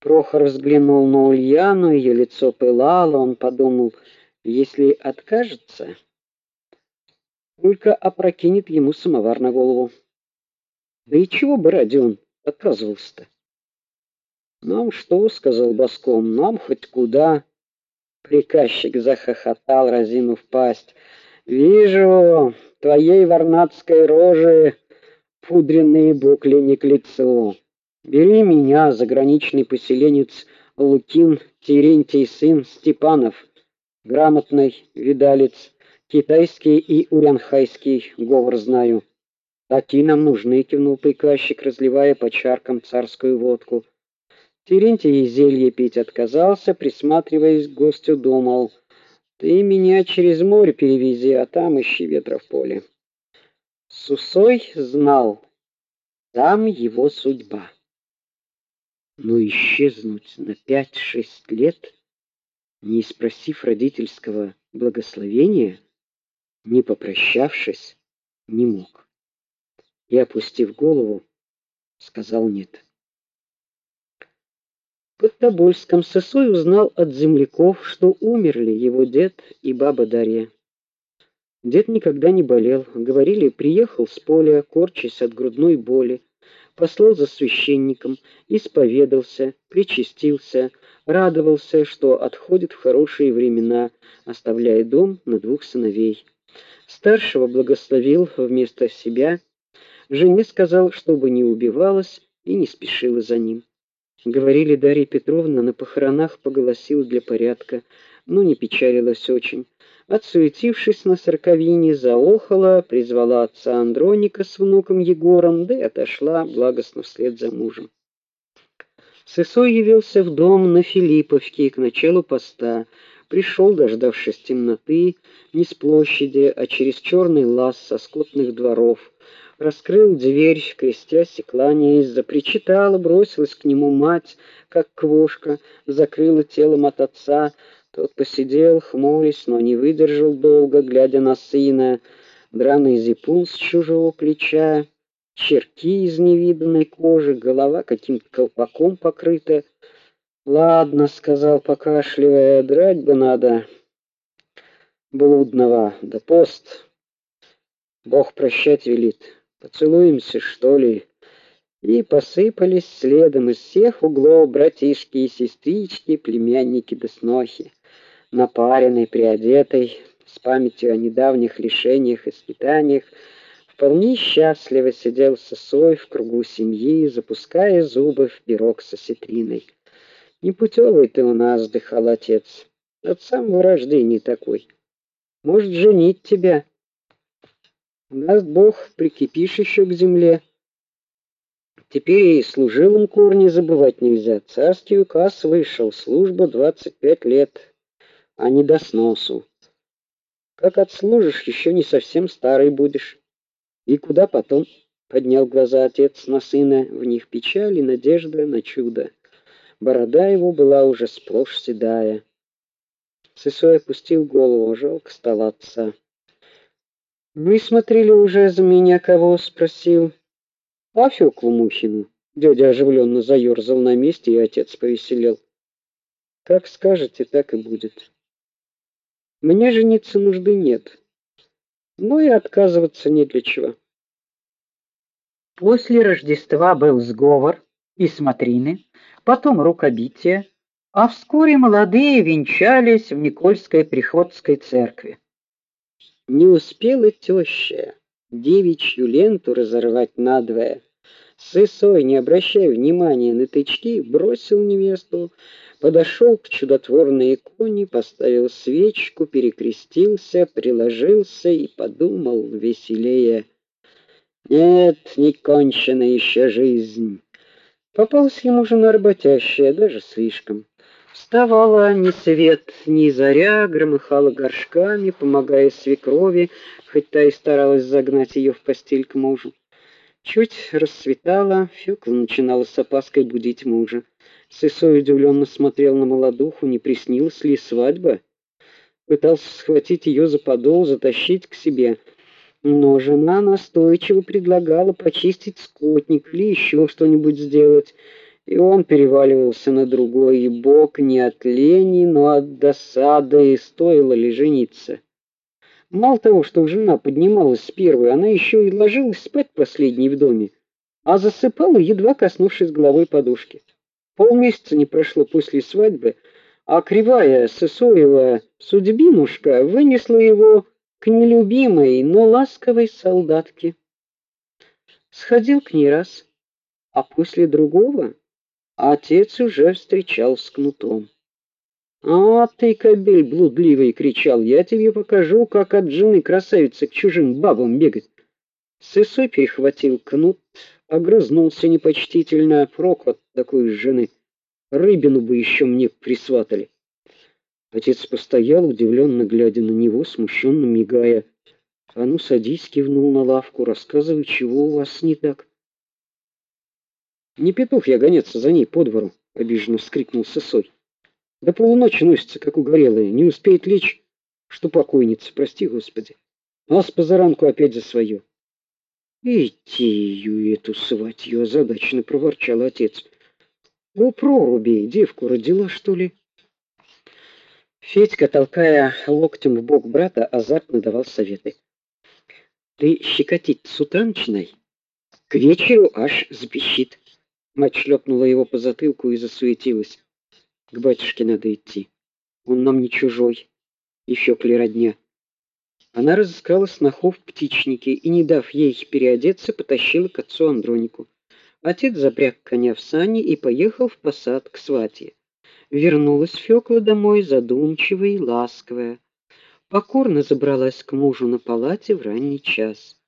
Прохор взглянул на Ульяну, ее лицо пылало, он подумал: если откажется, только опрокинет ему самовар на голову. Да и чего бы ради отказывался-то? Нам что, сказал Баском, нам хоть куда. Приказчик захохотал, разинув пасть. Вижу, твоей варнадской рожи пудренные букли не к лицу. Бери меня, заграничный поселенец Лукин Терентий сын Степанов, грамотный видалец, китайский и урянхайский говор знаю. Такие нам нужны, кивнул приказчик, разливая по чаркам царскую водку. Терентий зелье пить отказался, присматриваясь к гостю, думал: "Ты меня через море перевези, а там ищи ветра в поле". Сусой знал, там его судьба. Но исчезнуть на пять-шесть лет, не спросив родительского благословения, не попрощавшись, не мог. И опустив голову, сказал нет. Под Тобольском Сысой узнал от земляков, что умерли его дед и баба Дарья. Дед никогда не болел, говорили, приехал с поля, корчась от грудной боли, послал за священником, исповедался, причастился, радовался, что отходит в хорошие времена, оставляя дом на двух сыновей. Старшего благословил вместо себя, жене сказал, чтобы не убивалась и не спешила за ним. Говорили, Дарья Петровна на похоронах поголосила для порядка, но не печалилась очень. Отсуетившись на сорковине, заохала, призвала отца Андроника с внуком Егором, да и отошла благостно вслед за мужем. Сысой явился в дом на Филипповке к началу поста. Пришел, дождавшись темноты, не с площади, а через черный лаз со скотных дворов раскрыл дверь, крестясь и кланяясь, запричитала, бросилась к нему мать, как квошка, закрыла телом от отца. Тот посидел, хмурясь, но не выдержал долго, глядя на сына. Драный зипун с чужого плеча, черки из невиданной кожи, голова каким-то колпаком покрыта. Ладно, сказал, покашливая, драть бы надо блудного, да пост. Бог прощать велит. Поцелуемся, что ли? И посыпались следом из всех углов братишки и сестрички, племянники да снохи, напаренный, приодетый, с памятью о недавних лишениях и скитаниях, вполне счастливо сидел сосой в кругу семьи, запуская зубы в пирог со ситриной. Непутевый ты у нас, вздыхал отец. От самого рождения такой. Может, женить тебя Даст Бог, прикипишь еще к земле. Теперь и служилым корни забывать нельзя. Царский указ вышел, служба двадцать пять лет, а не до сносу. Как отслужишь, еще не совсем старый будешь. И куда потом? Поднял глаза отец на сына, в них печаль и надежда на чудо. Борода его была уже сплошь седая. Сысой опустил голову, жалко стало отца. Вы смотрели уже за меня кого спросил? А Фёклу Мухину. Дядя оживленно заерзал на месте, и отец повеселел. Как скажете, так и будет. Мне жениться нужды нет. Но и отказываться не для чего. После Рождества был сговор и смотрины, потом рукобитие, а вскоре молодые венчались в Никольской приходской церкви. Не успела теща девичью ленту разорвать надвое. Сысой, не обращая внимания на тычки, бросил невесту, подошел к чудотворной иконе, поставил свечку, перекрестился, приложился и подумал веселее: нет, не кончена еще жизнь. Попалась ему жена работящая, даже слишком. Вставала ни свет, ни заря, громыхала горшками, помогая свекрови, хоть та и старалась загнать ее в постель к мужу. Чуть расцветало, Фёкла начинала с опаской будить мужа. Сысой удивленно смотрел на молодуху, не приснилась ли свадьба. Пытался схватить ее за подол, затащить к себе, но жена настойчиво предлагала почистить скотник или еще что-нибудь сделать. и он переваливался на другой бок не от лени, но от досады, и стоило ли жениться. Мало того, что жена поднималась с первой, она еще и ложилась спать последней в доме, а засыпала, едва коснувшись головой подушки. Полмесяца не прошло после свадьбы, а кривая Сысоева судьбинушка вынесла его к нелюбимой, но ласковой солдатке. Сходил к ней раз, а после другого отец уже встречал с кнутом. «А ты, кобель блудливый!» — кричал. «Я тебе покажу, как от жены красавицы к чужим бабам бегать!» Сысой перехватил кнут, огрызнулся непочтительно. Прок от такой жены. Рыбину бы еще мне присватали. Отец постоял, удивленно глядя на него, смущенно мигая. «А ну, садись!» — кивнул на лавку. «Рассказывай, чего у вас не так?» «Не петух я гоняться за ней по двору!» — обиженно вскрикнул Сысой. До полуночи носится, как угорелая, не успеет лечь, что покойница, прости, Господи. А с позаранку опять за свое. «Идти эту сватью!» — озадаченно проворчал отец. «У проруби девку родила, что ли?» Федька, толкая локтем в бок брата, азартно давал советы. «Ты щекотить с утра начинай, к вечеру аж запищит». Мать шлепнула его по затылку и засуетилась. К батюшке надо идти. Он нам не чужой. Еще клеродня. Она разыскала снохов в птичнике и, не дав ей переодеться, потащила к отцу Андронику. Отец запряг коня в сани и поехал в посад к сватье. Вернулась Фёкла домой задумчивая и ласковая. Покорно забралась к мужу на палате в ранний час.